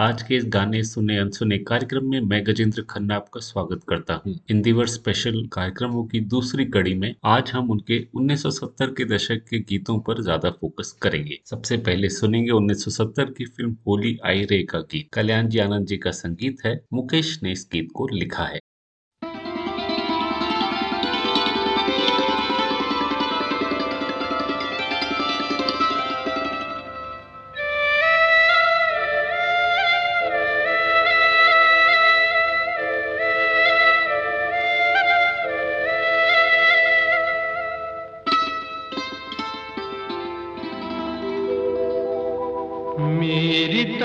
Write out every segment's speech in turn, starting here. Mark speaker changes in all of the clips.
Speaker 1: आज के इस गाने सुने, अनसुने कार्यक्रम में मैं गजेंद्र खन्ना आपका स्वागत करता हूँ। इन स्पेशल कार्यक्रमों की दूसरी कड़ी में आज हम उनके 1970 के दशक के गीतों पर ज़्यादा फोकस करेंगे। सबसे पहले सुनेंगे 1970 की फ़िल्म होली आई रे का गीत। कल्याण जी आनंद जी का संगीत है, मुकेश ने इस गीत को लिखा है।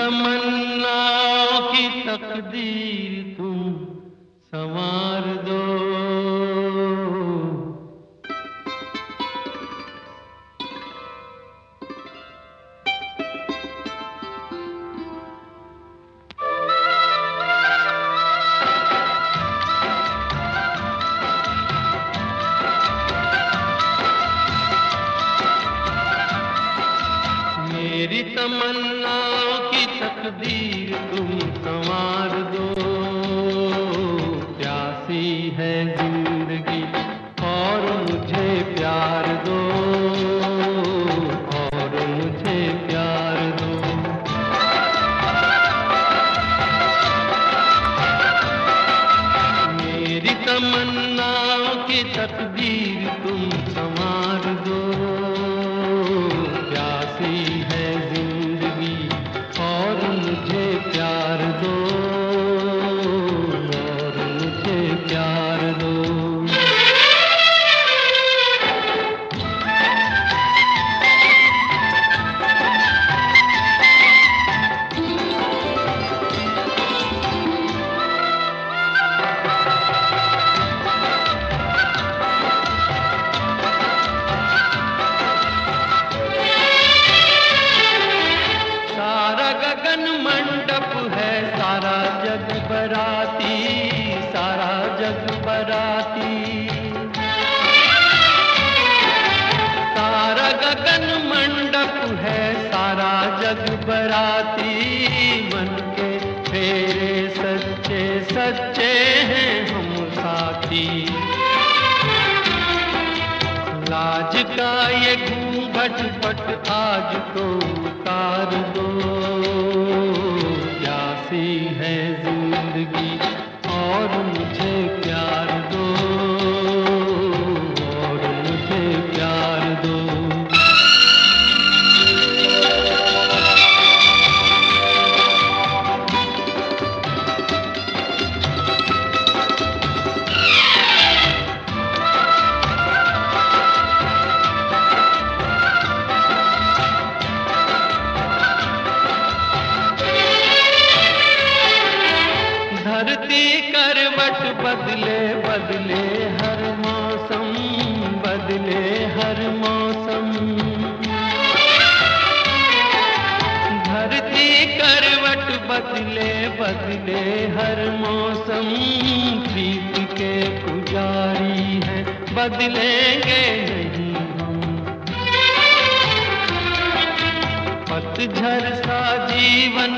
Speaker 2: तमन्नाओं की तकदीर तुम
Speaker 1: संवार बदले हर मौसम प्रीत के पुजारी हैं। बदलेंगे नहीं पतझर सा जीवन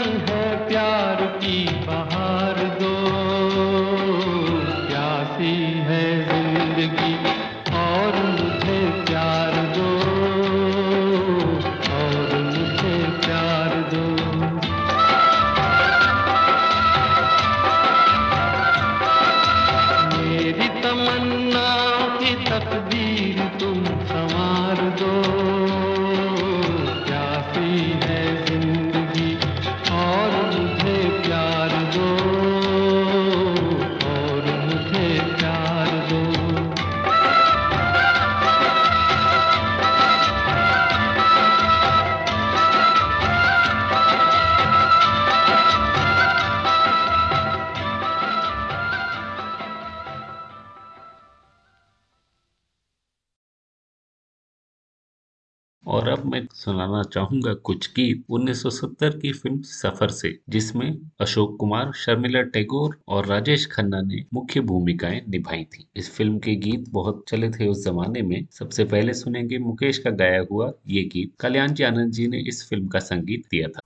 Speaker 2: चाहूँगा कुछ गीत 1970 की फ़िल्म सफ़र से, जिसमें अशोक कुमार, शर्मिला टैगोर और राजेश खन्ना ने मुख्य भूमिकाएँ निभाई थी। इस फ़िल्म के गीत बहुत चले थे उस जमाने में। सबसे पहले सुनेंगे मुकेश का गाया हुआ ये गीत। कल्याण जी आनंद जी ने इस फ़िल्म का संगीत दिया था।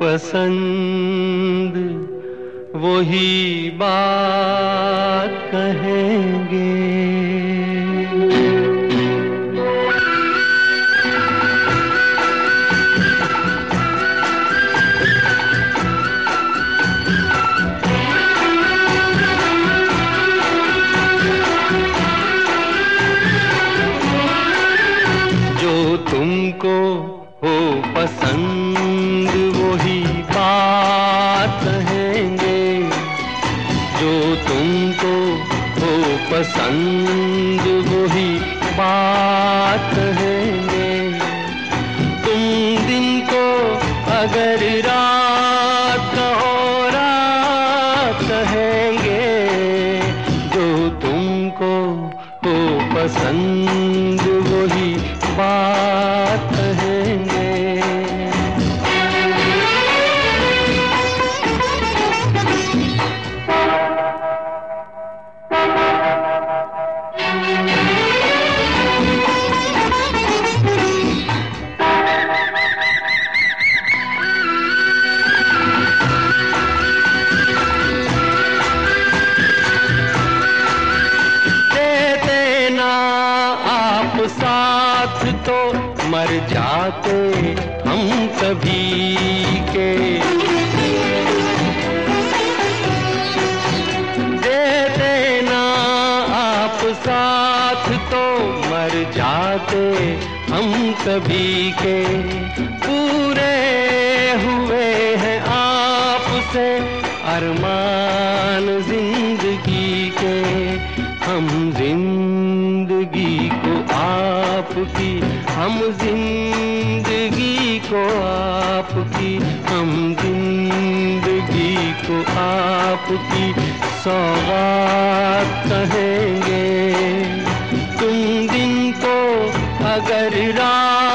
Speaker 1: पसंद वही हम ज़िंदगी को आपकी, हम ज़िंदगी को आपकी, हम ज़िंदगी को आपकी सौगात कहेंगे। तुम दिन को अगर रात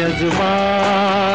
Speaker 1: जज्बात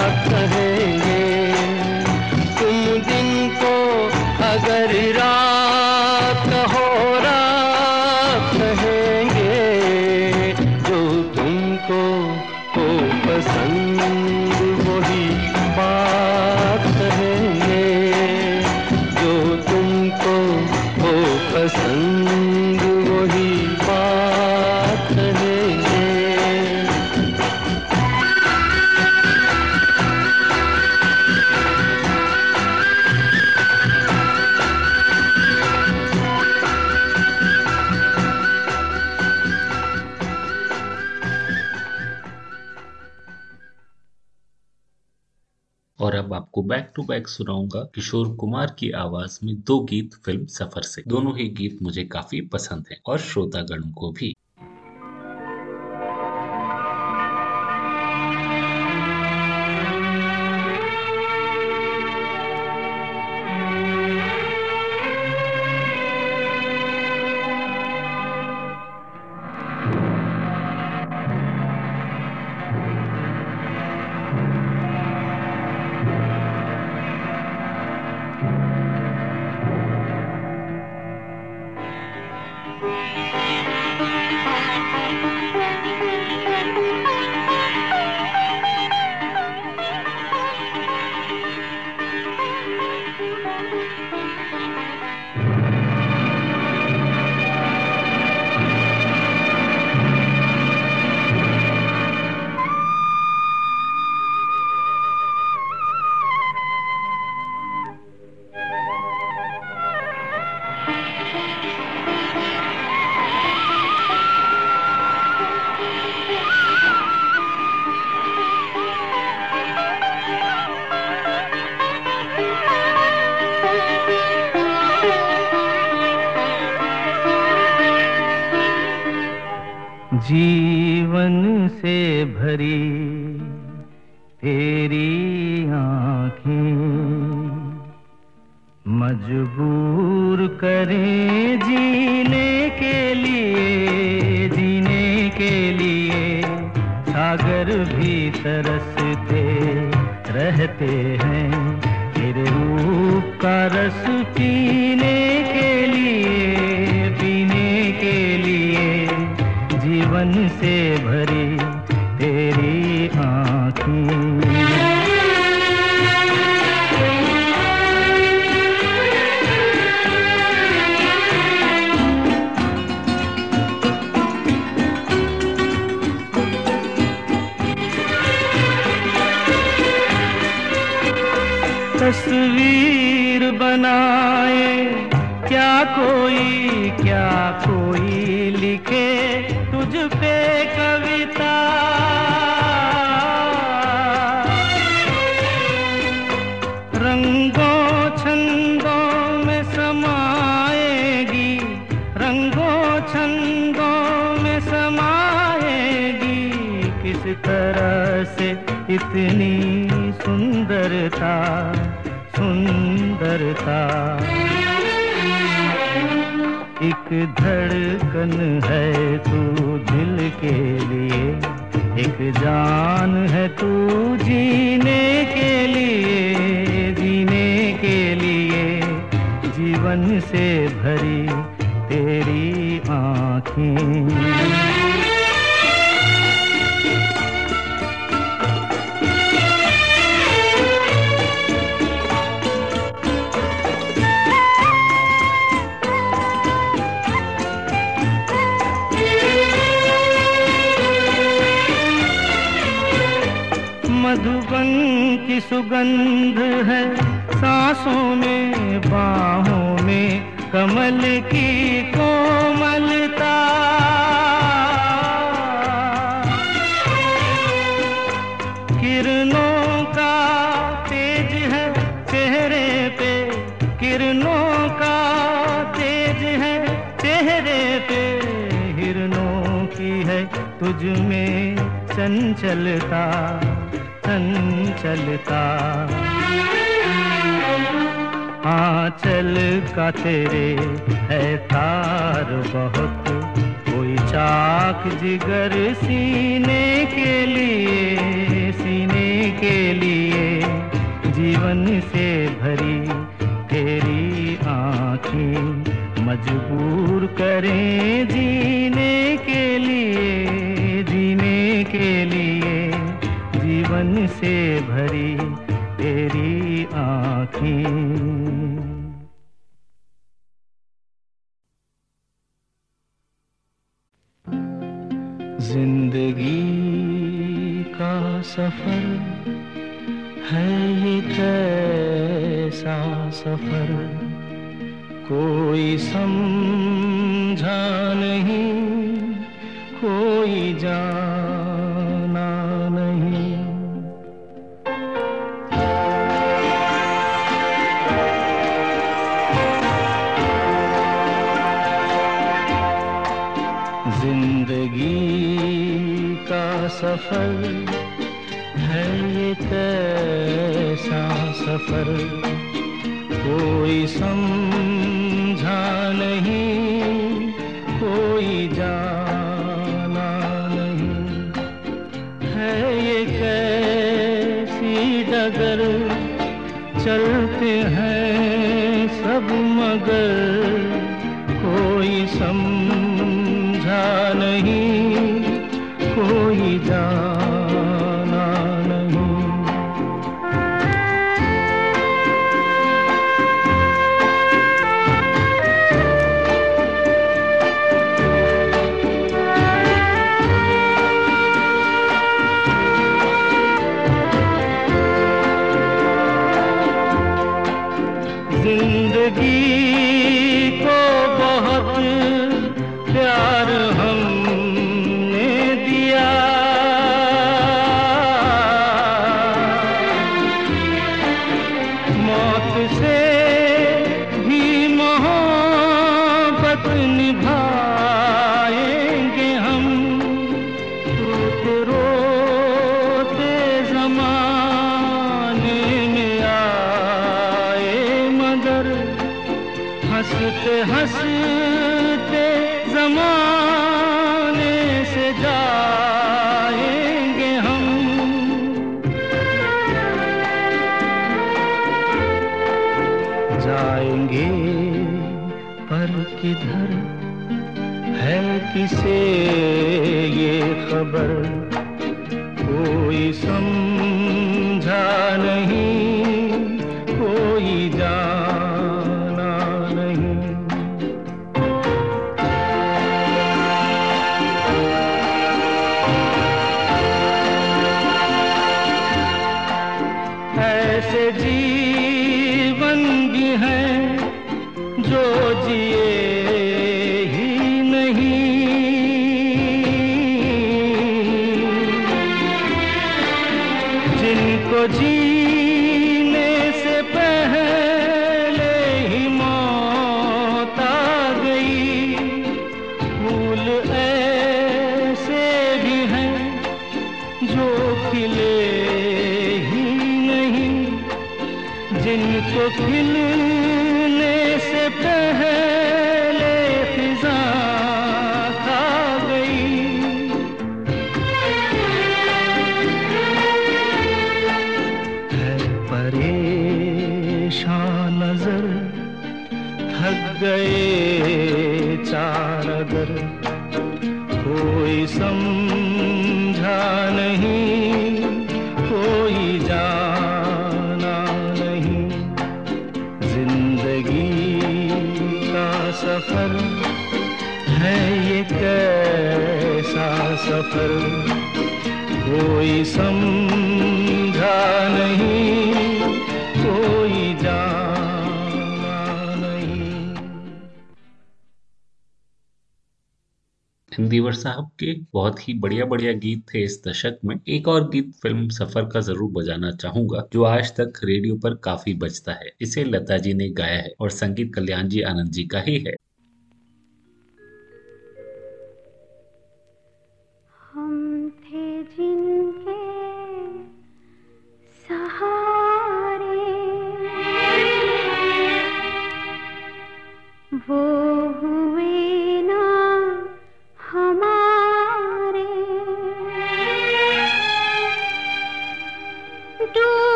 Speaker 2: टू बैक सुनाऊँगा किशोर कुमार की आवाज़ में दो गीत फ़िल्म सफ़र से। दोनों ही गीत मुझे काफ़ी पसंद हैं और श्रोतागणों को भी।
Speaker 3: तरसते रहते हैं। फिर रूप का रस पीने के लिए, पीने के लिए जीवन से भरी कोई, क्या कोई लिखे तुझ पे कविता? रंगों छंदों में समाएगी, रंगों छंदों में समाएगी, किस तरह से इतनी सुंदरता सुंदरता। धड़कन है तू दिल के लिए। एक जान है तू जीने के लिए, जीने के लिए। जीवन से भरी तेरी आँखें। की सुगंध है। सांसों में, बाहों में, कमल की कोमलता। किरणों का तेज है, चेहरे पे। किरणों का तेज है, चेहरे पे। हिरणों की है, तुझ में चंचलता। चंचलता आंचल का तेरे है तार बहुत। कोई चाक जिगर सीने के लिए, सीने के लिए जीवन से भरी तेरी आँखें मजबूर करें जीने के लिए। से भरी तेरी आँखें। ज़िंदगी का सफ़र है ये कैसा सफ़र। कोई समझा सब मगर कोई समझा जिनको
Speaker 2: हिंदीवर साहब के बहुत ही बढ़िया बढ़िया गीत थे इस दशक में। एक और गीत फ़िल्म सफ़र का ज़रूर बजाना चाहूँगा, जो आज तक रेडियो पर काफ़ी बजता है। इसे लता जी ने गाया है और संगीत कल्याण जी आनंद जी का ही है।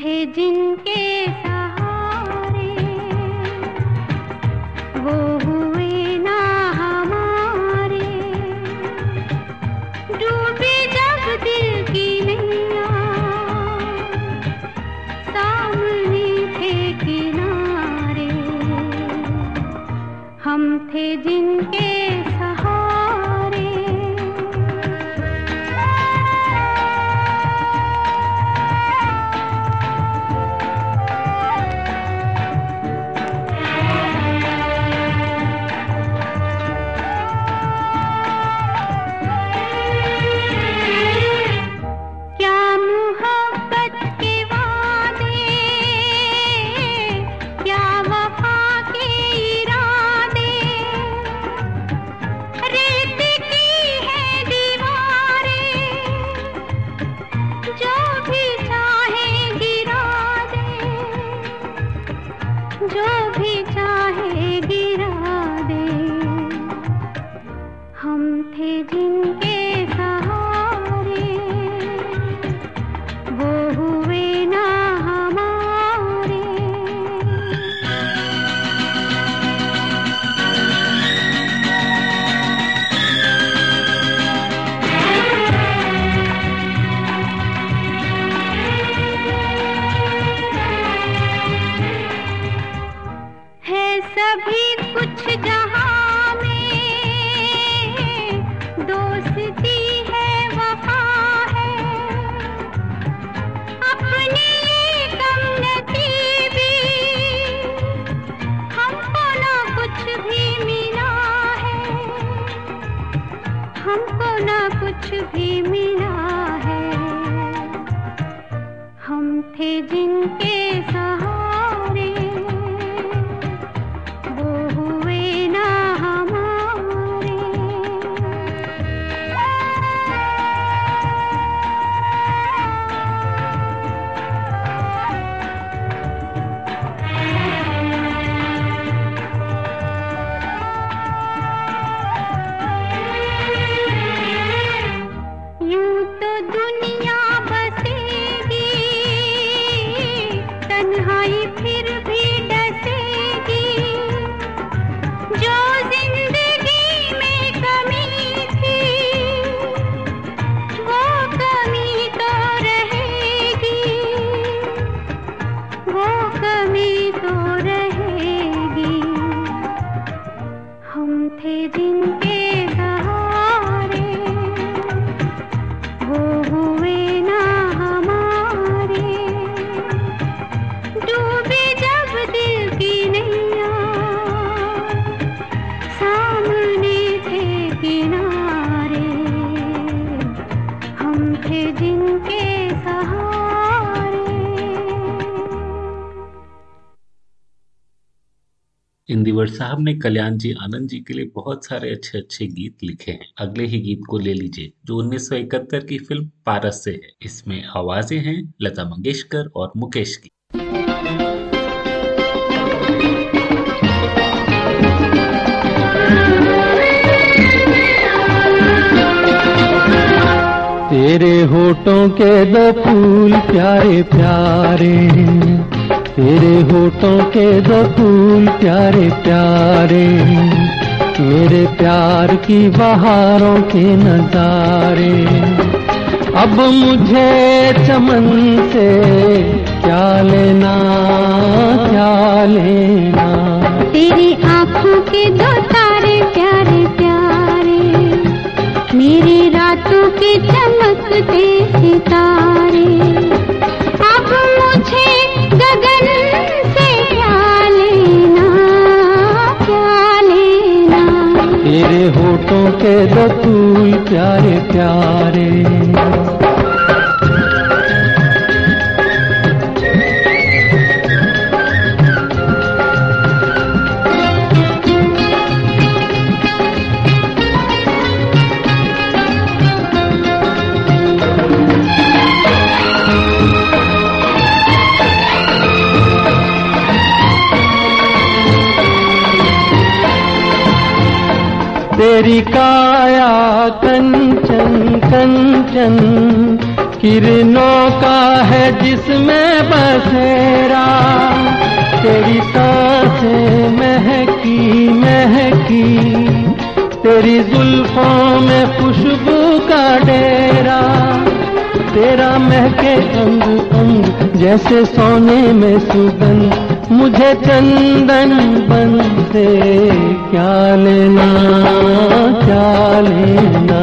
Speaker 4: थे जिनके सहारे। वो हुए ना हमारे। डूबी जब दिल की नैया। सामने थे किनारे। हम थे जिनके थे जिनके सहारे
Speaker 2: साहब ने कल्याण जी, आनंद जी के लिए बहुत सारे अच्छे अच्छे गीत लिखे हैं। अगले ही गीत को ले लीजिए, जो 1971 की फ़िल्म पारस से है। इसमें आवाज़ें हैं लता मंगेशकर और मुकेश की।
Speaker 1: तेरे होठों के दो फूल प्यारे प्यारे तेरे होठों के दो फूल प्यारे प्यारे मेरे प्यार की बहारों के नजारे। अब मुझे चमन से क्या लेना क्या लेना?
Speaker 4: तेरी आँखों के दो तारे प्यारे प्यारे, मेरी रातों के चमकते सितारे।
Speaker 1: के दो प्यारे प्यारे। तेरी काया कंचन कंचन किरणों का है जिसमें बसेरा। तेरी साँसें महकी महकी। तेरी जुल्फों में खुशबू का डेरा। तेरा महके अंग अंग जैसे सोने में सुगंध। मुझे चंदन बन से क्या लेना क्या लेना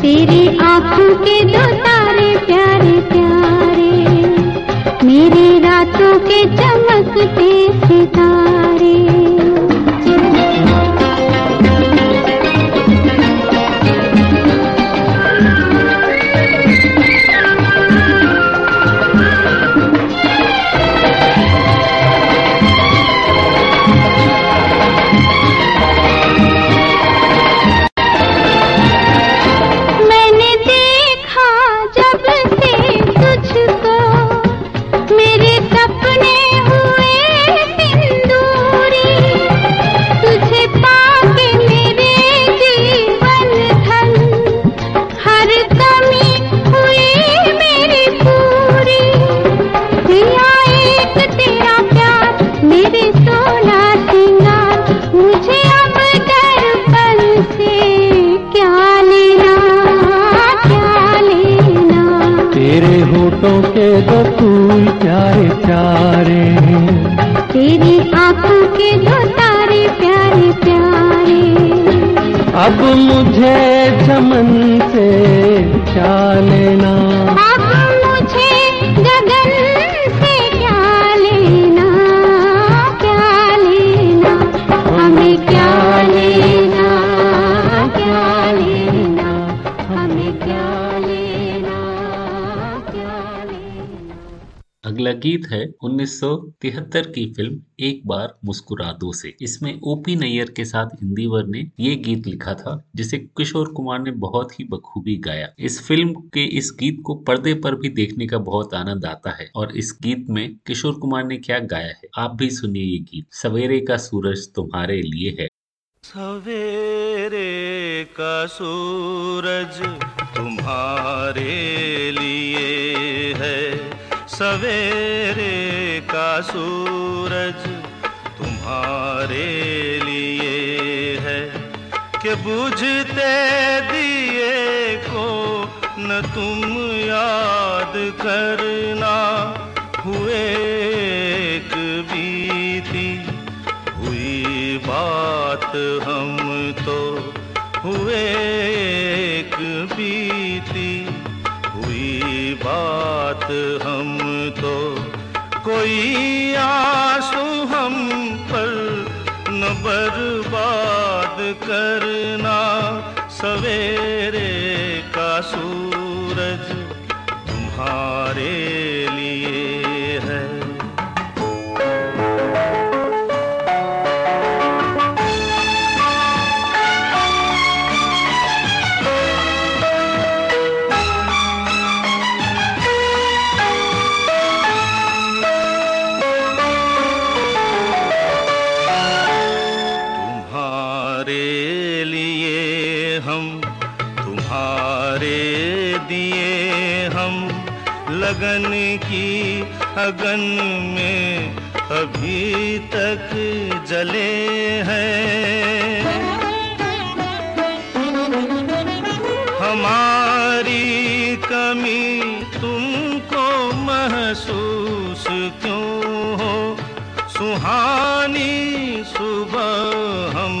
Speaker 4: तेरी आँखों के दो तारे प्यारे प्यारे। मेरी रातों के चमकते सितारे।
Speaker 2: 1973 की फ़िल्म एक बार मुस्कुरा दो से। इसमें ओपी नैयर के साथ इंदिवर ने ये गीत लिखा था, जिसे किशोर कुमार ने बहुत ही बखूबी गाया। इस फ़िल्म के इस गीत को पर्दे पर भी देखने का बहुत आनंद आता है, और इस गीत में किशोर कुमार ने क्या गाया है, आप भी सुनिए ये गीत। सवेरे का सूरज तुम्हारे लिए है।
Speaker 3: सवेरे का सूरज तुम्हारे लिए है। सवेरे का सूरज तुम्हारे लिए है कि बुझते दिए को न तुम याद करना हुए अगन में अभी तक जले हैं। हमारी कमी तुमको महसूस क्यों हो? सुहानी सुबह हम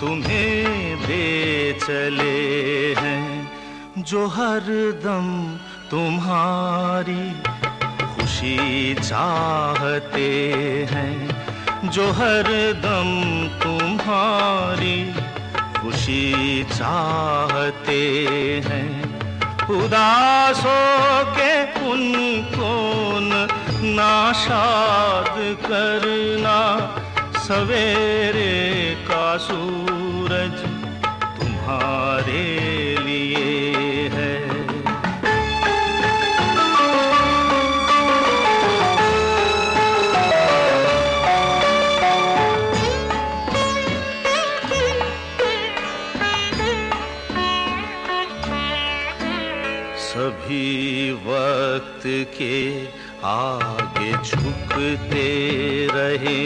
Speaker 3: तुम्हें दे चले हैं। जो हर दम तुम्हारी खुशी चाहते हैं, जो हर दम तुम्हारी खुशी चाहते हैं। उदासों के उनको नाशाद करना, सवेरे का सूरज सभी वक्त के आगे झुकते रहे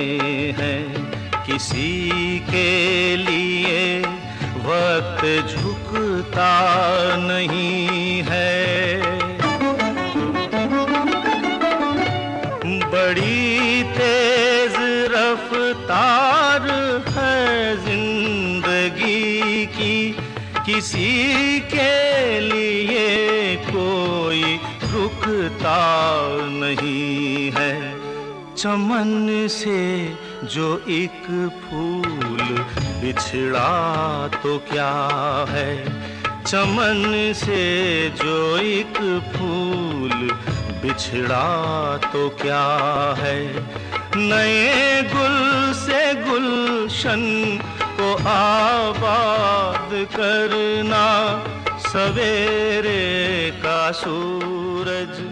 Speaker 3: हैं। किसी के लिए वक्त झुकता नहीं है। बड़ी तेज रफ्तार है ज़िंदगी की। किसी के रुकता नहीं है, चमन से जो एक फूल बिछड़ा तो क्या है? चमन से जो एक फूल बिछड़ा तो क्या है? नए गुल से गुलशन को आबाद करना, सवेरे का सूरज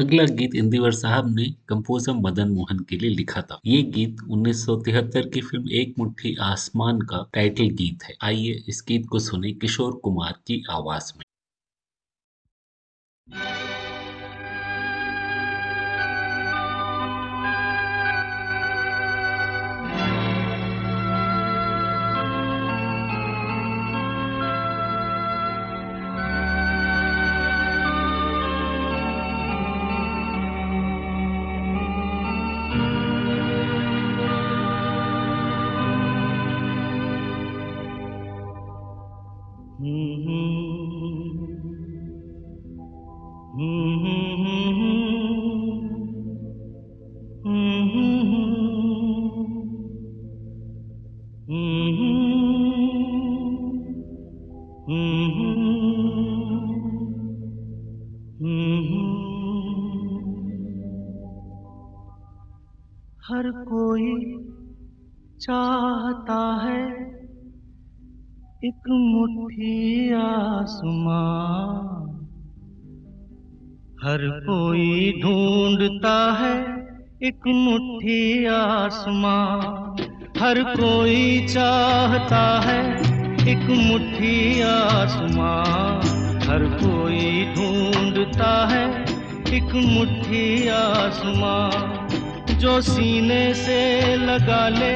Speaker 2: अगला गीत इंदिवर साहब ने कंपोजर मदन मोहन के लिए लिखा था। ये गीत 1973 की फ़िल्म एक मुट्ठी आसमान का टाइटल गीत है। आइए इस गीत को सुने किशोर कुमार की आवाज़ में।
Speaker 3: मुट्ठी आसमां। हर कोई ढूंढता है एक मुट्ठी आसमां। हर कोई चाहता है एक मुट्ठी आसमां। हर कोई ढूंढता है एक मुट्ठी आसमां। जो सीने से लगा ले,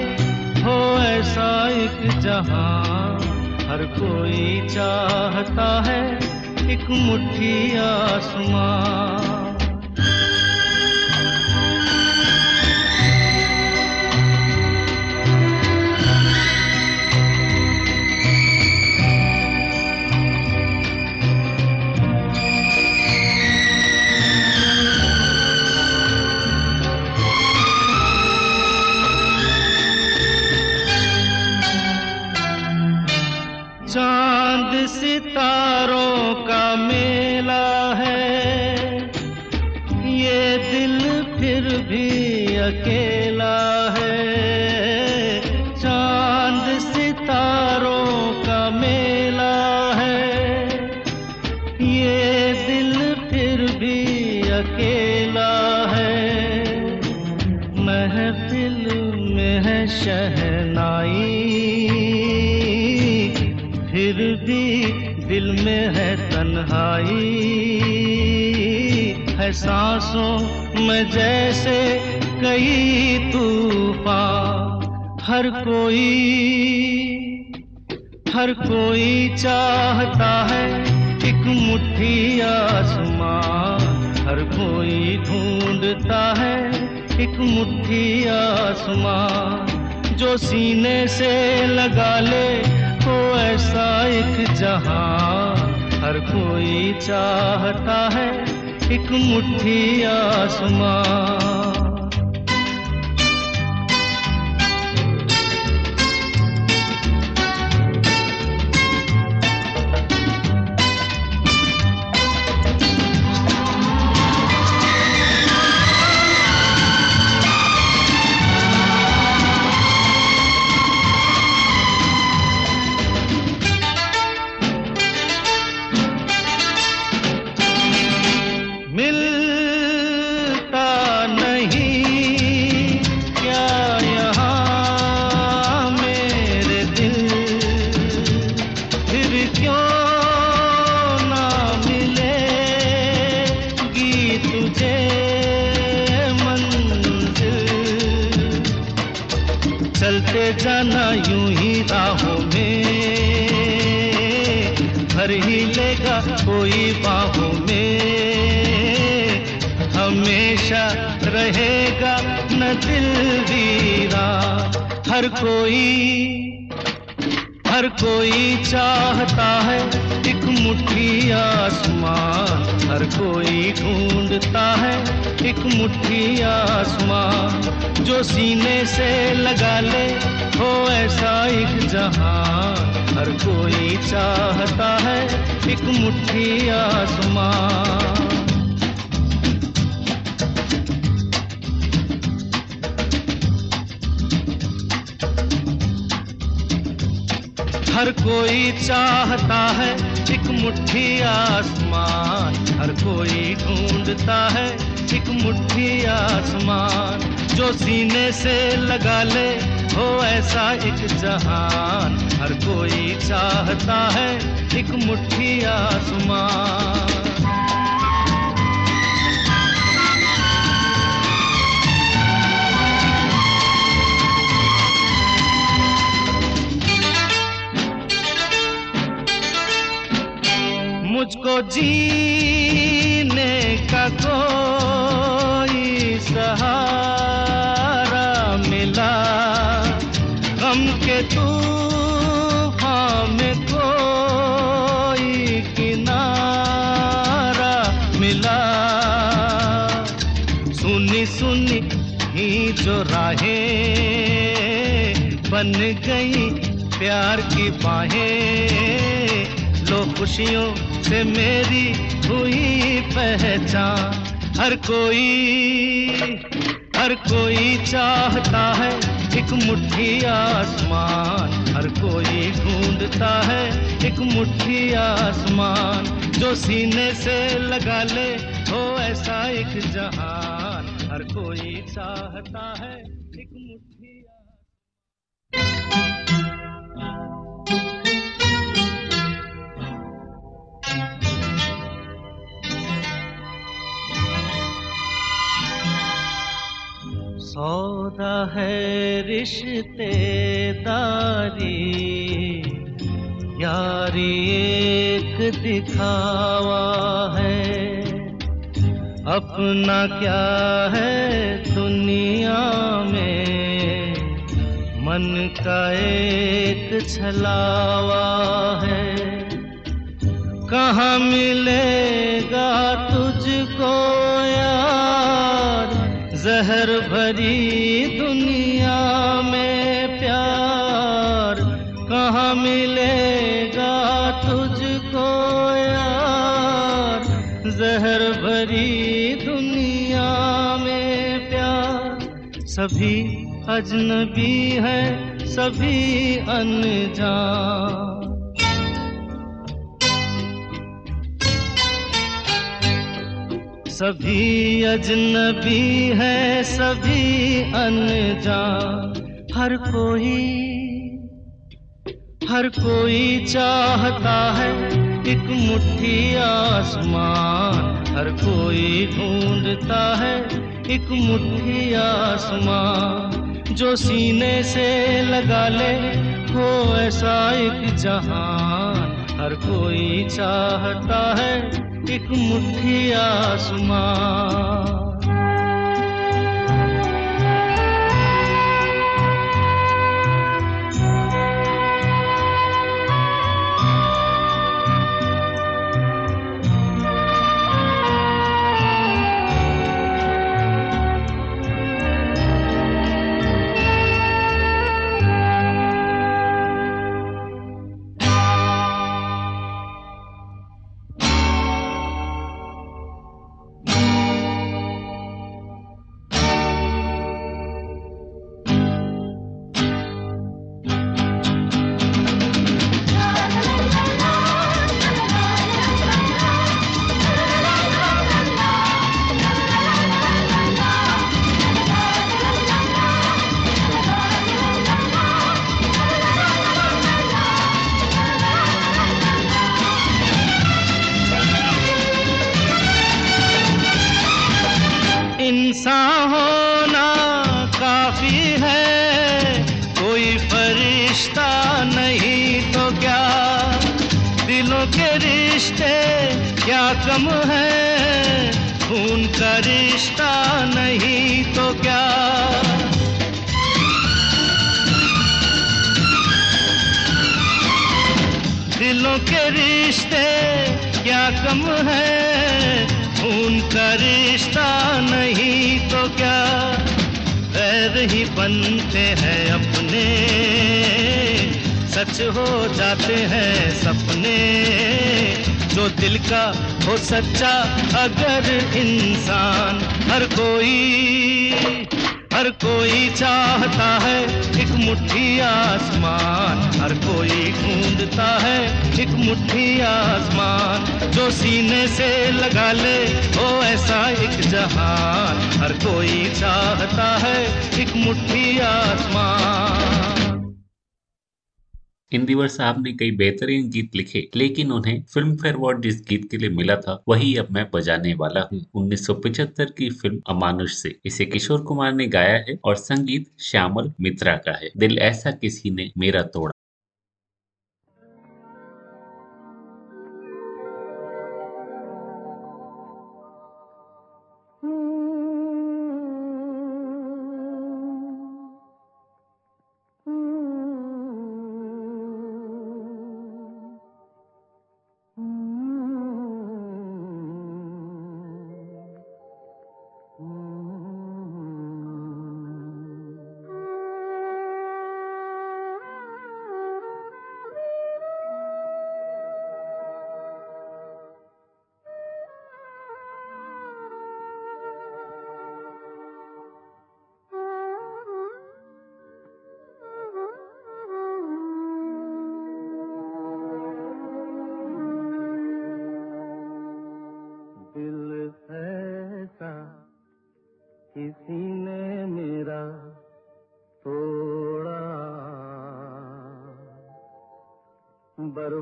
Speaker 3: हो ऐसा एक जहाँ। हर कोई चाहता है एक मुट्ठी आसमां। है सांसों में जैसे कई तूफ़ान। हर कोई हर कोई चाहता है एक मुट्ठी आसमां हर कोई ढूंढता है एक मुट्ठी आसमां जो सीने से लगा ले हो ऐसा एक जहाँ हर कोई चाहता है एक मुट्ठी आसमां। मुट्ठी आसमान हर कोई चाहता है एक मुट्ठी आसमान। हर कोई ढूंढता है एक मुट्ठी आसमान। जो सीने से लगा ले, हो ऐसा एक जहान। हर कोई चाहता है एक मुट्ठी आसमान मुझको जीने का कोई प्यार की बाहें, लो खुशियों से मेरी हुई पहचान। हर कोई हर कोई चाहता है एक मुट्ठी आसमान। हर कोई ढूंढता है एक मुट्ठी आसमान। जो सीने से लगा ले, हो ऐसा एक जहान। हर कोई चाहता है सौदा है रिश्तेदारी। यारी एक दिखावा है। अपना क्या है दुनिया में? मन का एक छलावा है। कहाँ मिलेगा तुझको जहर भरी दुनिया में प्यार कहाँ मिलेगा तुझको यार? जहर भरी दुनिया में प्यार। सभी अजनबी है, सभी अनजान। सभी अजनबी है, सभी अनजान हर कोई हर कोई चाहता है एक मुट्ठी आसमान। हर कोई ढूंढता है एक मुट्ठी आसमान। जो सीने से लगा ले, हो ऐसा एक जहान। हर कोई चाहता है एक मुट्ठी आसमान रिश्ते क्या कम है? खून का रिश्ता नहीं तो क्या? गैर ही बनते हैं अपने। सच हो जाते हैं सपने। जो दिल का हो सच्चा अगर इंसान, हर कोई हर कोई चाहता है, एक मुट्ठी आसमान। हर कोई ढूंढता है, एक मुट्ठी आसमान। जो सीने से लगा ले वो ऐसा एक जहान। हर कोई चाहता है, एक मुट्ठी आसमान।
Speaker 2: इंदिवर साहब ने कई बेहतरीन गीत लिखे, लेकिन उन्हें फ़िल्म फेयर अवार्ड जिस गीत के लिए मिला था, वही अब मैं बजाने वाला हूँ। उन्नीस की फ़िल्म अमानुष से। इसे किशोर कुमार ने गाया है और संगीत श्यामल मित्रा का है। दिल ऐसा किसी ने मेरा तोड़ा।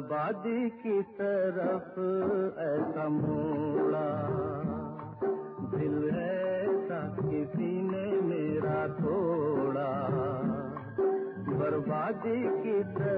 Speaker 3: बर्बादी की तरफ़ ऐसा मोड़ा। दिल ऐसा किसी ने मेरा थोड़ा बर्बादी की तरफ़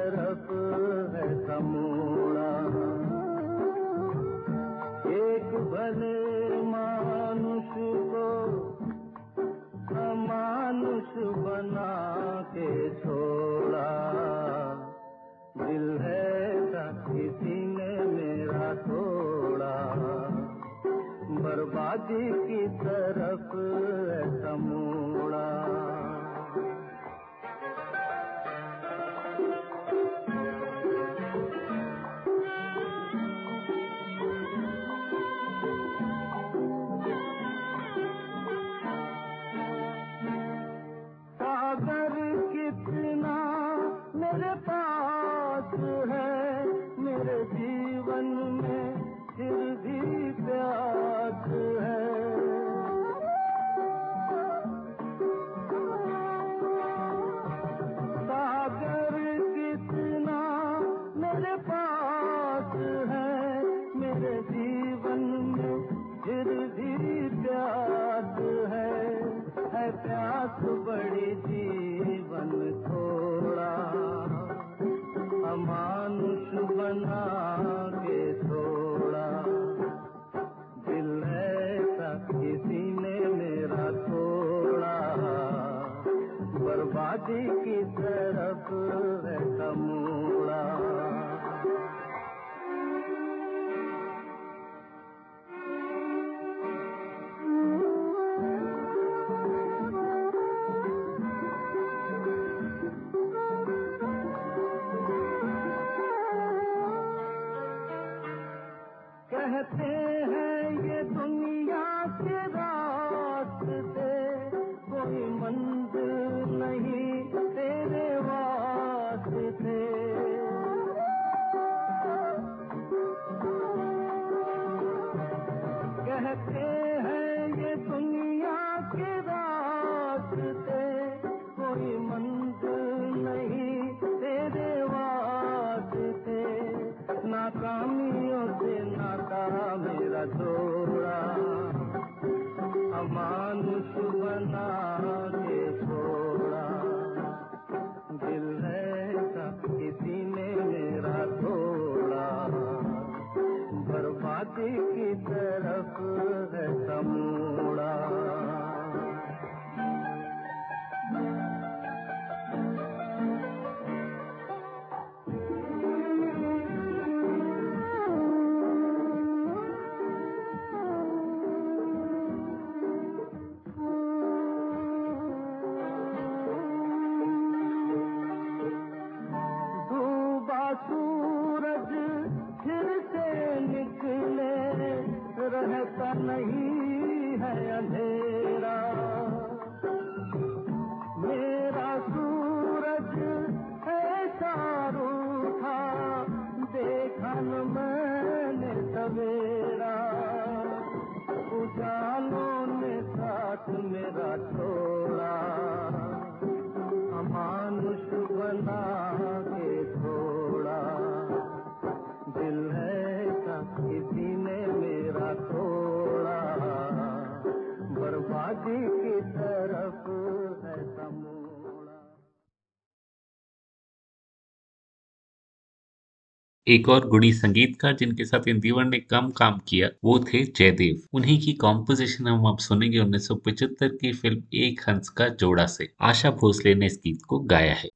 Speaker 4: एक और गुड़ी संगीतकार जिनके साथ इंदिवर ने कम काम किया, वो थे जयदेव। उन्हीं की कॉम्पोजिशन हम अब सुनेंगे उन्नीस की फ़िल्म एक हंस का जोड़ा से। आशा भोसले ने इस गीत को गाया है।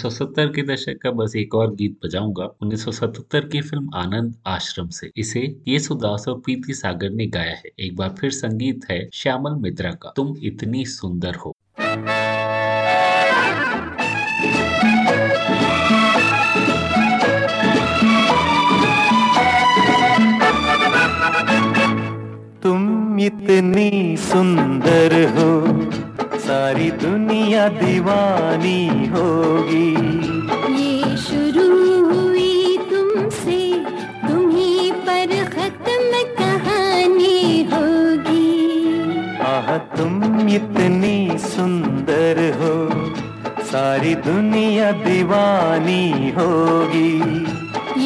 Speaker 2: 1970 के दशक का बस एक और गीत बजाऊँगा। 1977 की फ़िल्म आनंद आश्रम से। इसे येसुदास और प्रीति सागर ने गाया है। एक बार फिर संगीत है श्यामल मित्रा का। तुम इतनी सुंदर हो।
Speaker 5: तुम इतनी सुंदर हो। सारी दुनिया दीवानी होगी।
Speaker 4: ये शुरू हुई तुमसे तुम्ही पर खत्म कहानी होगी।
Speaker 5: आह तुम इतनी सुंदर हो सारी दुनिया दीवानी होगी।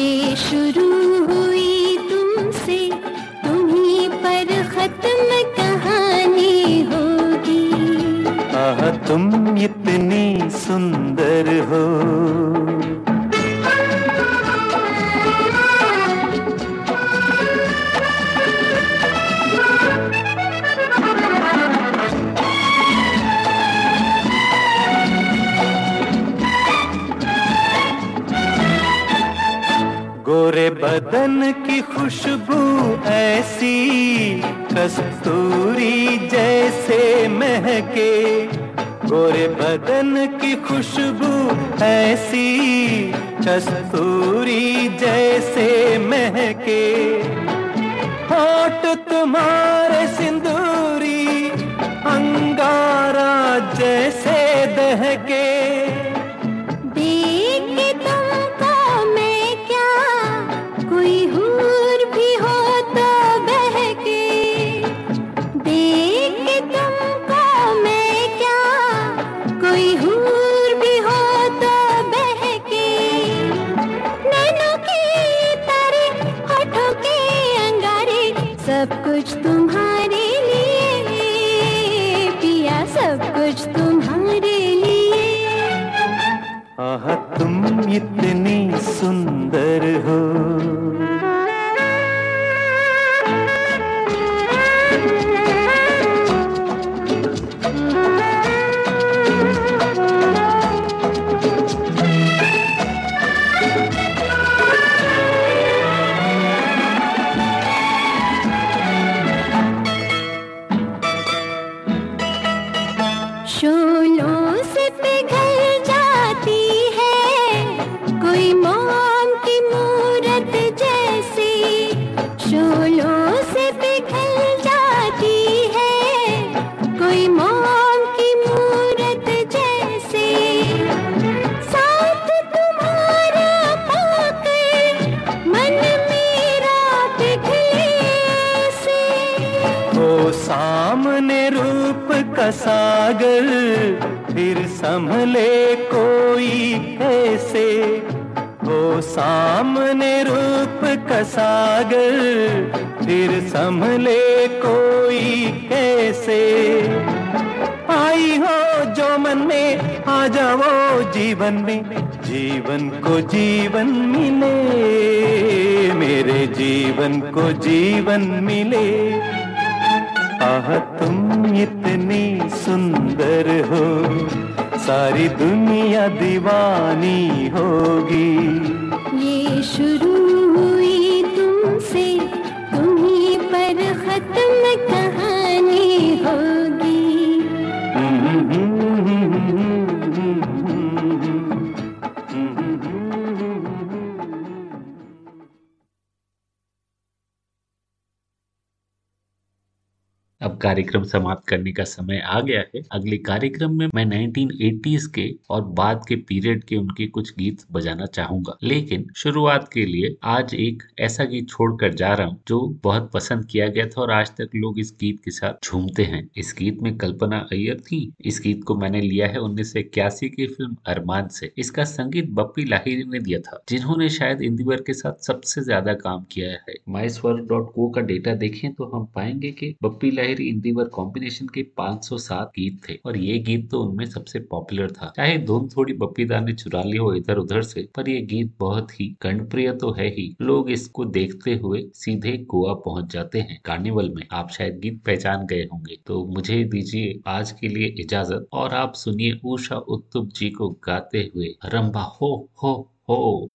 Speaker 4: ये शुरू
Speaker 5: तुम इतनी सुंदर हो। गोरे बदन की खुशबू ऐसी कस्तूरी जैसे महके। गोरे बदन की खुशबू ऐसी कस्तूरी जैसे महके। होठ तुम्हारे सिंदूरी अंगारा जैसे दहके।
Speaker 2: अब कार्यक्रम समाप्त करने का समय आ गया है। अगले कार्यक्रम में मैं 1980s के और बाद के पीरियड के उनके कुछ गीत बजाना चाहूँगा। लेकिन शुरुआत के लिए आज एक ऐसा गीत छोड़कर जा रहा हूँ जो बहुत पसंद किया गया था और आज तक लोग इस गीत के साथ झूमते हैं। इस गीत में कल्पना अय्यर थी। इस गीत को मैंने लिया है उन्नीस सौ इक्यासी की फ़िल्म अरमान से। इसका संगीत बप्पी लाहिरी ने दिया था, जिन्होंने शायद इंदिवर के साथ सबसे ज़्यादा काम किया है। माई का डेटा देखें तो हम पाएँगे की बप्पी लाहिरी
Speaker 6: असली इंदिवर कॉम्बिनेशन के 507 गीत थे और ये गीत तो उनमें सबसे पॉपुलर था। चाहे धुन थोड़ी बप्पीदा ने चुरा ली हो इधर उधर से, पर ये गीत बहुत ही कर्णप्रिय तो है ही। लोग इसको देखते हुए सीधे गोवा पहुँच जाते हैं कार्निवल में। आप शायद गीत पहचान गए होंगे। तो मुझे दीजिए आज के लिए इजाज़त और आप सुनिए उषा उत्तुप जी को गाते हुए रंबा हो हो हो।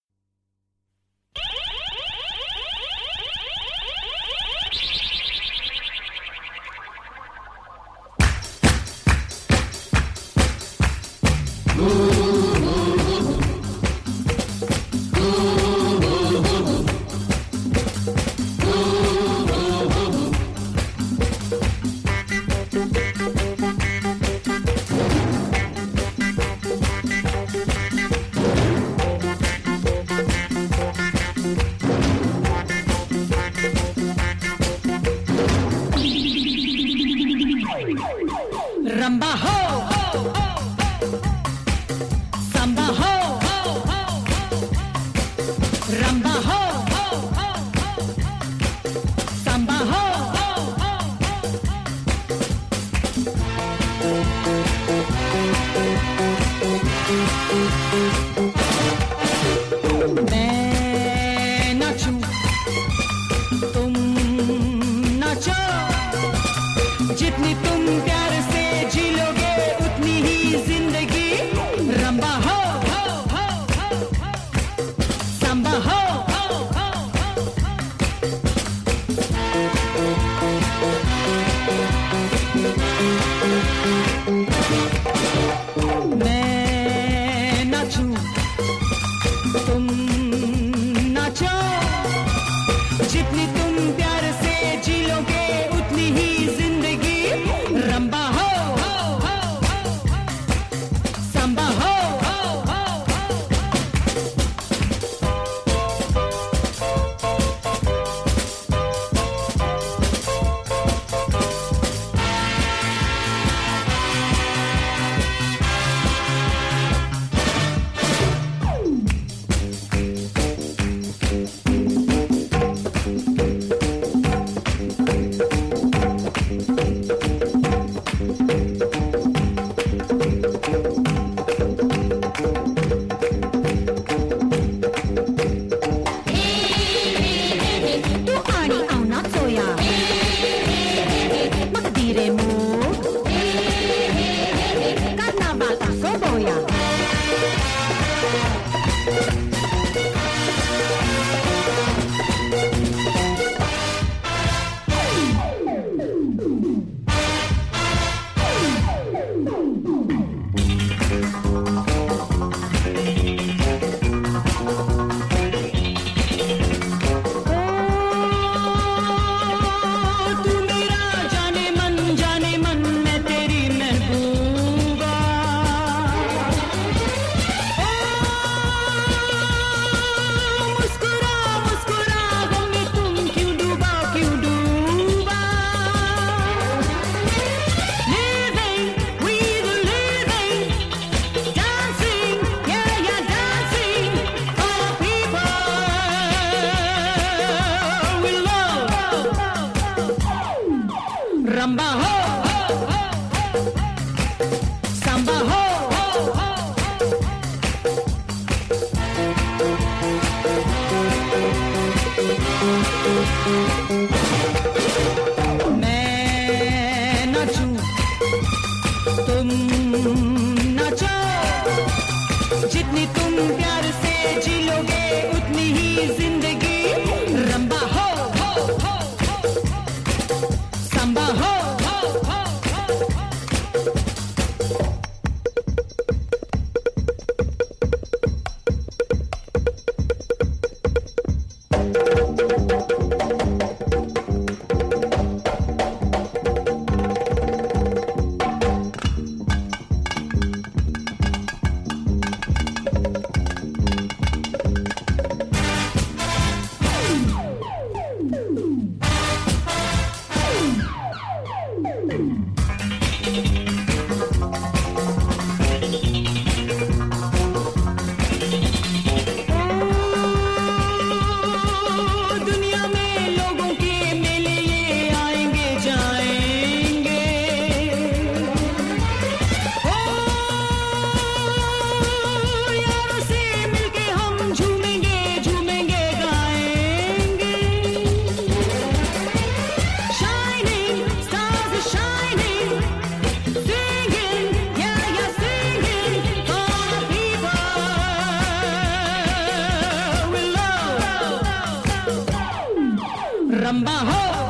Speaker 7: रंबा हो।